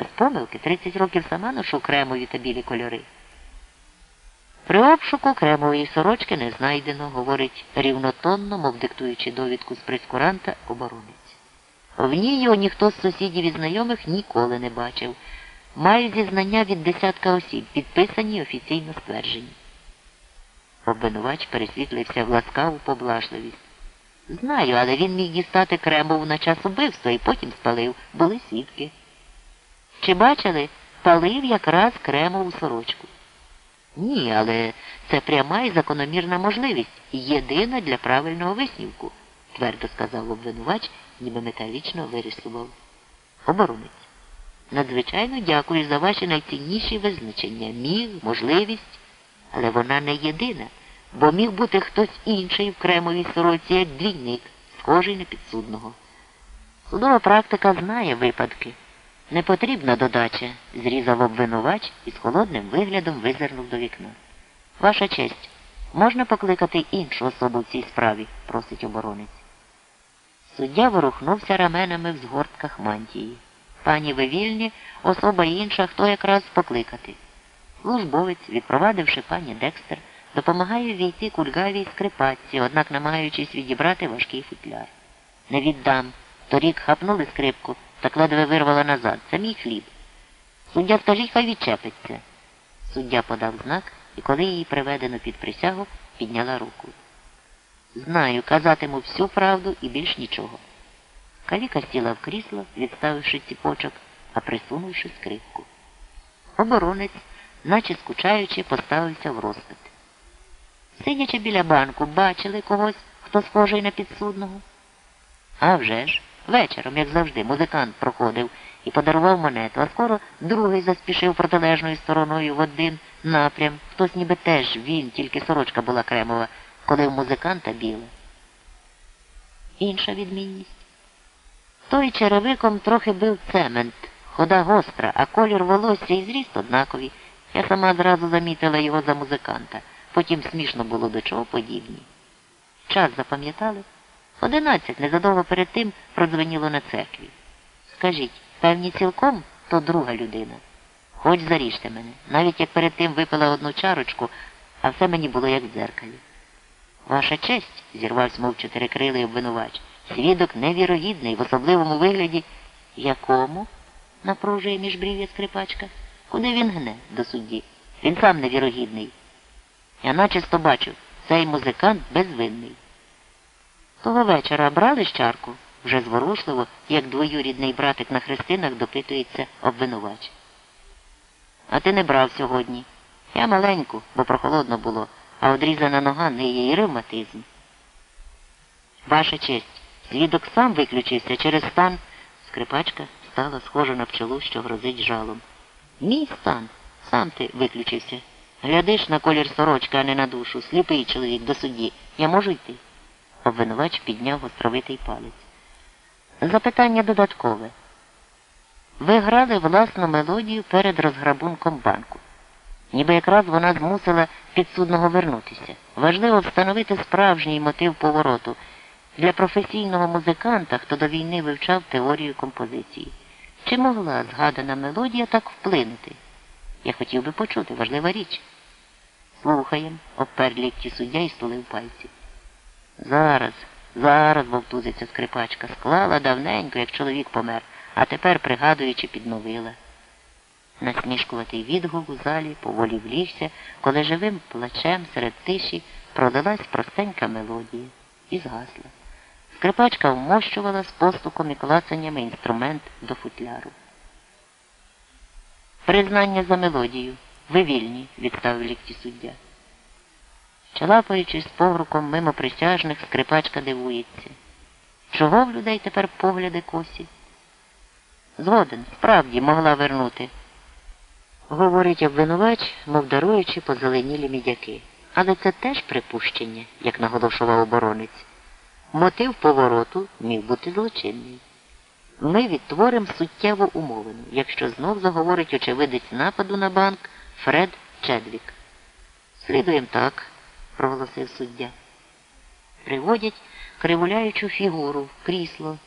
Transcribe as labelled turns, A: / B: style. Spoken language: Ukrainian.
A: Без помилки 30 років сама ношу кремові та білі кольори. При обшуку кремової сорочки не знайдено, говорить рівнотонно, мов диктуючи довідку з прескуранта оборонець. В ній його ніхто з сусідів і знайомих ніколи не бачив. Маю зізнання від десятка осіб, підписані офіційно стверджені. Обвинувач пересвітлився в ласкаву поблажливість. Знаю, але він міг дістати кремову на час убивства і потім спалив. Були свідки. Чи бачили, палив якраз кремову сорочку? Ні, але це пряма і закономірна можливість, єдина для правильного висновку, твердо сказав обвинувач, ніби металічно вирисував. Оборонець. Надзвичайно дякую за ваші найцінніші визначення. Міг, можливість, але вона не єдина, бо міг бути хтось інший в кремовій сороці, як двійник, схожий на підсудного. Судова практика знає випадки. Не потрібна додача, зрізав обвинувач і з холодним виглядом визирнув до вікна. Ваша честь, можна покликати іншу особу в цій справі, просить оборонець. Суддя ворухнувся раменами в згортках мантії. Пані ви вільні, особа інша, хто якраз покликати. Службовець, відпровадивши пані Декстер, допомагає війти кульгавій скрипатці, однак намагаючись відібрати важкий футляр. Не віддам. Торік хапнули скрипку, так ледве вирвала назад. Це мій хліб. Суддя, скажіть, хай відчепиться. Суддя подав знак, і коли її приведено під присягу, підняла руку. Знаю, казатиму всю правду і більш нічого. Каліка сіла в крісло, відставивши ціпочок, а присунувши скрипку. Оборонець, наче скучаючи, поставився в розпит. Сидячи біля банку, бачили когось, хто схожий на підсудного? А вже ж, вечором, як завжди, музикант проходив і подарував монету, а скоро другий заспішив протилежною стороною в один напрям. Хтось ніби теж він, тільки сорочка була кремова, коли в музиканта біла. Інша відмінність. Той черевиком трохи бив цемент, хода гостра, а колір волосся і зріст однакові. Я сама зразу замітила його за музиканта. Потім смішно було до чого подібні. Час запам'ятали? Одинадцять незадовго перед тим продзвоніло на церкві. Скажіть, певні цілком то друга людина. Хоч заріжте мене, навіть як перед тим випила одну чарочку, а все мені було як в дзеркалі. Ваша честь, зірвався, мов чотирикрилий обвинувач, свідок невірогідний, в особливому вигляді. Якому? напружує міжбрів'я скрипачка. Куди він гне до судді? Він сам невірогідний. Я начисто бачу, цей музикант безвинний. Того вечора брали з чарку, вже зворушливо, як двоюрідний братик на хрестинах допитується обвинувач. А ти не брав сьогодні. Я маленьку, бо прохолодно було, а одрізана нога не є і ревматизм. Ваша честь, свідок сам виключився через стан. Скрипачка стала схожа на пчелу, що грозить жалом. Мій стан, сам ти виключився. Глядиш на колір сорочки, а не на душу. Сліпий чоловік до судді. Я можу йти? Обвинувач підняв островитий палець. Запитання додаткове. Ви грали власну мелодію перед розграбунком банку. Ніби якраз вона змусила підсудного вернутися. Важливо встановити справжній мотив повороту для професійного музиканта, хто до війни вивчав теорію композиції. Чи могла згадана мелодія так вплинути? Я хотів би почути важлива річ. Слухаєм, обпер лікті суддя і стулив пальці. Зараз, зараз, вовтузиться скрипачка, склала давненько, як чоловік помер, а тепер, пригадуючи, підновила. Насмішкуватий відгук у залі поволі влігся, коли живим плачем серед тиші продалась простенька мелодія і згасла. Скрипачка вмощувала з постуком і клацаннями інструмент до футляру. Признання за мелодію. Ви вільні, відставив лікті суддя. Чалапаючись повруком мимо присяжних, скрипачка дивується. Чого в людей тепер погляди косі? Згоден, справді могла вернути. Говорить обвинувач, мов даруючи позеленілі мідяки. Але це теж припущення, як наголошував оборонець. Мотив повороту міг бути злочинний. Ми відтворимо суттєву умовину, якщо знов заговорить очевидець нападу на банк Фред Чедвік. Слідуємо так, проголосив суддя. Приводять кривуляючу фігуру крісло